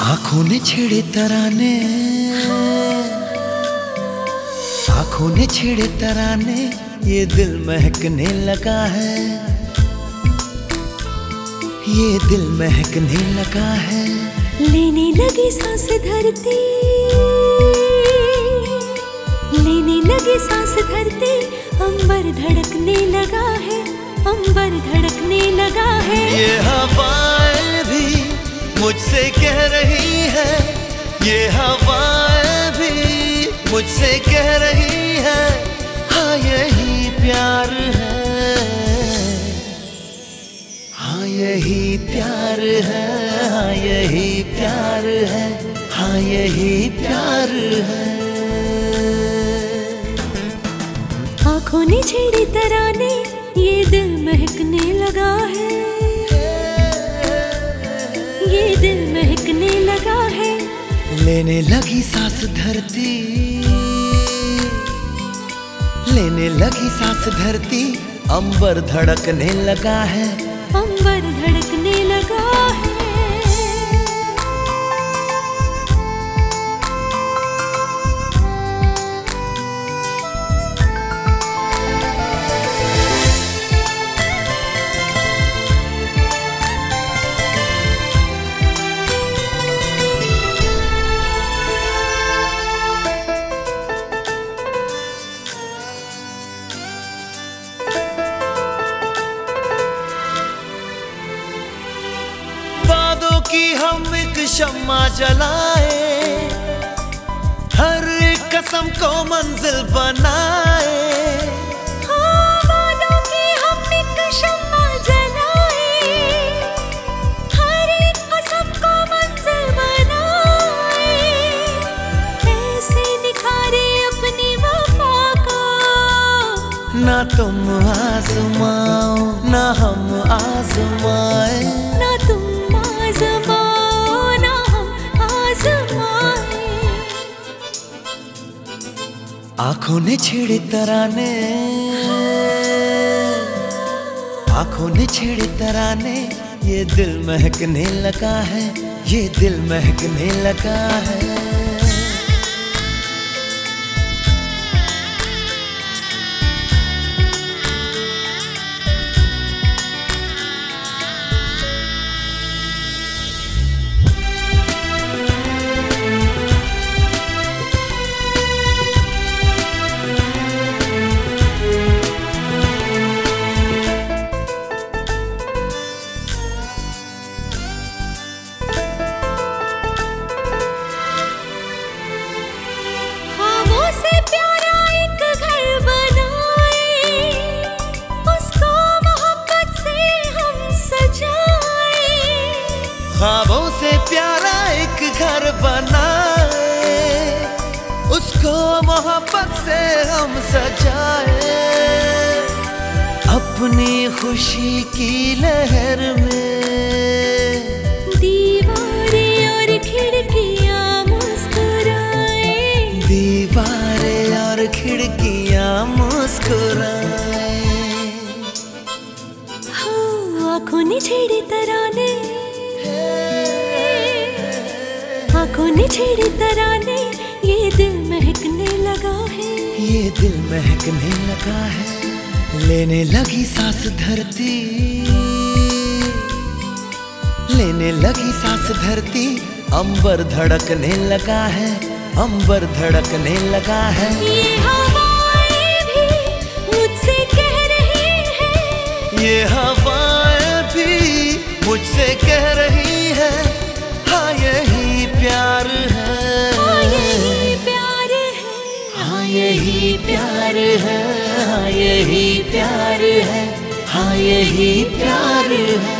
आँखों ने छेड़े तराने। आँखों ने छेड़े तराने ये दिल महकने लगा है। ये दिल महकने लगा है। लेने लगी सांस धरती। लेने लगी सांस धरती अंबर धड़कने लगा है अंबर धड़कने लगा है। ये हवाएँ भी मुझसे कह रही है, ये हवाएँ भी मुझसे कह रही है हाँ यही प्यार है। हाँ यही प्यार है हाँ यही प्यार है हाँ यही प्यार है। आँखों ने छेड़ी तराने, ये दिल महकने लगा है। लेने लगी सांस धरती। लेने लगी सांस धरती, अंबर धड़कने लगा है। अंबर धड़कने लगा है। की हम एक शम्मा जलाए। हर एक कसम को मंजिल बनाए। वादों की हम एक शम्मा जलाए, हर एक कसम को मंजिल बनाए। ऐसे निखारे अपनी वफा ना तुम आजमाओ ना हम आजमाए। ना आँखों ने छेड़े तराने। आँखों ने छेड़े तराने, ये दिल महकने लगा है, ये दिल महकने लगा है। ख्वाबों से प्यारा एक घर बनाए। उसको मोहब्बत से हम सजाए। अपनी खुशी की लहर में। दीवारें और खिड़कियाँ मुस्कुराए। दीवारें और खिड़कियाँ मुस्कुराए। हाँ, आँखों ने छेड़े तराने आँखों ने छेड़े तराने ये दिल महकने लगा है। ये दिल महकने लगा है लेने लगी सांस धरती। लेने लगी सांस धरती अंबर धड़कने लगा है अंबर धड़कने लगा है। ये हवाएँ भी मुझसे कह रही हैं। ये हवाएँ यही प्यार है हाँ यही प्यार है हाँ यही प्यार है।